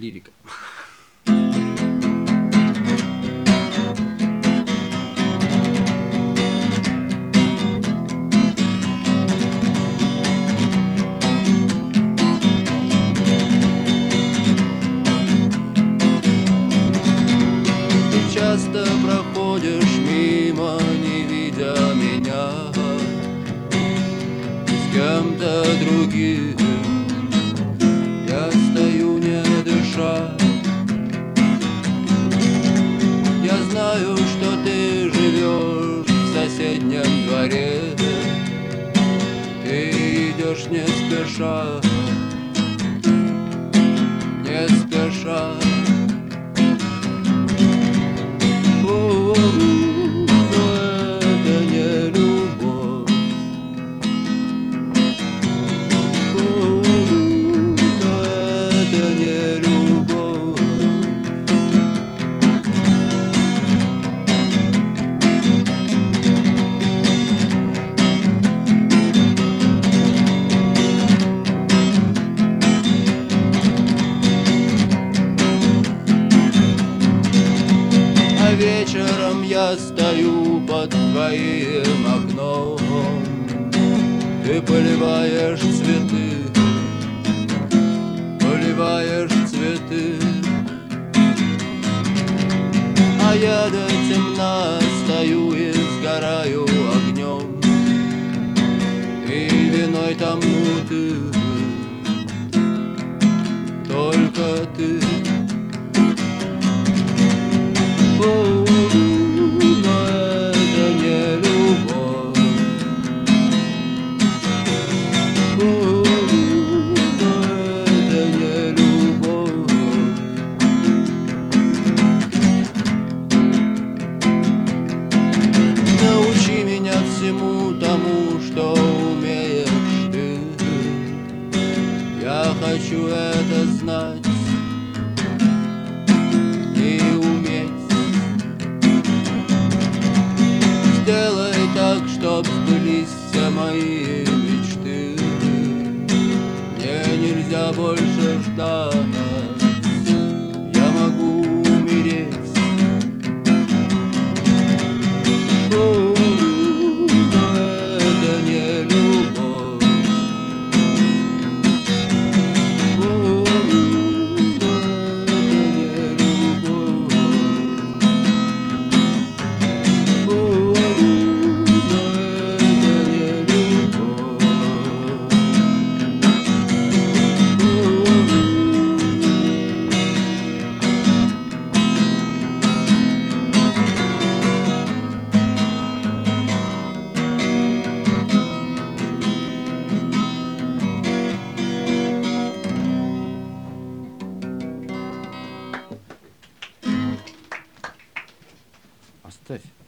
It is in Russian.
лирика. Часто проходишь мимо, не видя меня С кем-то другим не спеша Вечером я стою под твоим окном. Ты поливаешь цветы Поливаешь цветы. А я до темна стою и сгораю огнем. И виной тому ты Только ты всему тому, что умеешь ты. Я хочу это знать и уметь. Сделай так, чтоб сбылись все мои мечты. Мне нельзя больше ждать. Оставь.